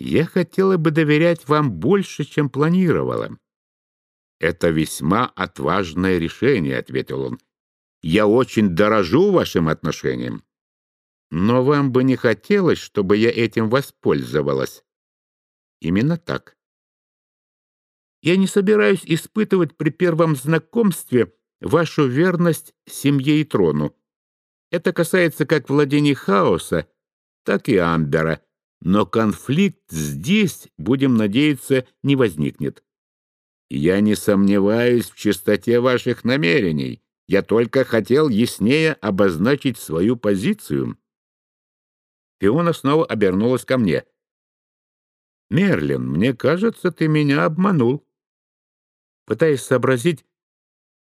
Я хотела бы доверять вам больше, чем планировала. Это весьма отважное решение, — ответил он. Я очень дорожу вашим отношением. Но вам бы не хотелось, чтобы я этим воспользовалась. Именно так. Я не собираюсь испытывать при первом знакомстве вашу верность семье и трону. Это касается как владений хаоса, так и Амбера, но конфликт здесь, будем надеяться, не возникнет. Я не сомневаюсь в чистоте ваших намерений. Я только хотел яснее обозначить свою позицию. Фиона снова обернулась ко мне. «Мерлин, мне кажется, ты меня обманул». Пытаясь сообразить,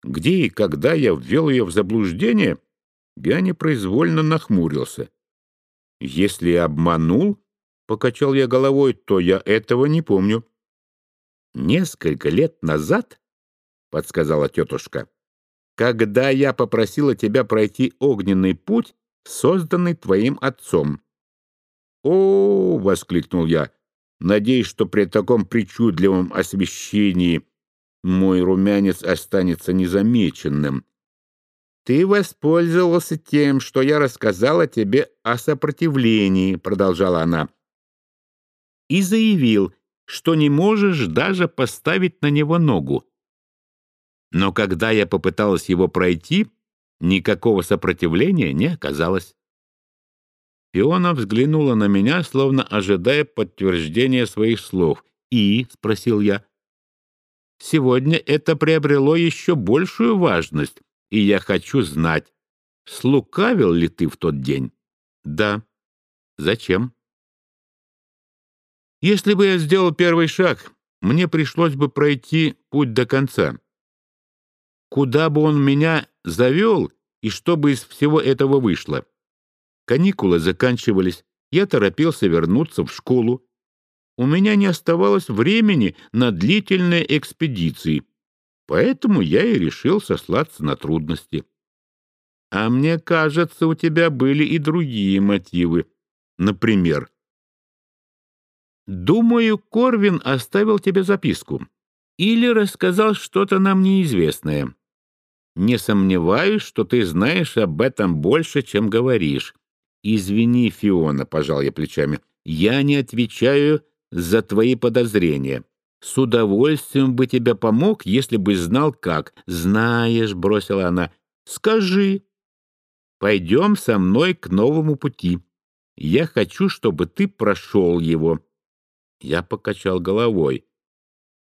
где и когда я ввел ее в заблуждение, я непроизвольно нахмурился. «Если обманул, — покачал я головой, — то я этого не помню». «Несколько лет назад, — подсказала тетушка, — когда я попросила тебя пройти огненный путь, созданный твоим отцом». «О!» — воскликнул я. «Надеюсь, что при таком причудливом освещении мой румянец останется незамеченным. Ты воспользовался тем, что я рассказала тебе о сопротивлении», — продолжала она, «и заявил, что не можешь даже поставить на него ногу. Но когда я попыталась его пройти, никакого сопротивления не оказалось. Фиона взглянула на меня, словно ожидая подтверждения своих слов. «И?» — спросил я. «Сегодня это приобрело еще большую важность, и я хочу знать, слукавил ли ты в тот день?» «Да». «Зачем?» «Если бы я сделал первый шаг, мне пришлось бы пройти путь до конца. Куда бы он меня завел, и что бы из всего этого вышло?» Каникулы заканчивались, я торопился вернуться в школу. У меня не оставалось времени на длительные экспедиции, поэтому я и решил сослаться на трудности. А мне кажется, у тебя были и другие мотивы. Например, «Думаю, Корвин оставил тебе записку или рассказал что-то нам неизвестное. Не сомневаюсь, что ты знаешь об этом больше, чем говоришь. «Извини, Фиона», — пожал я плечами, — «я не отвечаю за твои подозрения. С удовольствием бы тебе помог, если бы знал как. Знаешь», — бросила она, — «скажи. Пойдем со мной к новому пути. Я хочу, чтобы ты прошел его». Я покачал головой.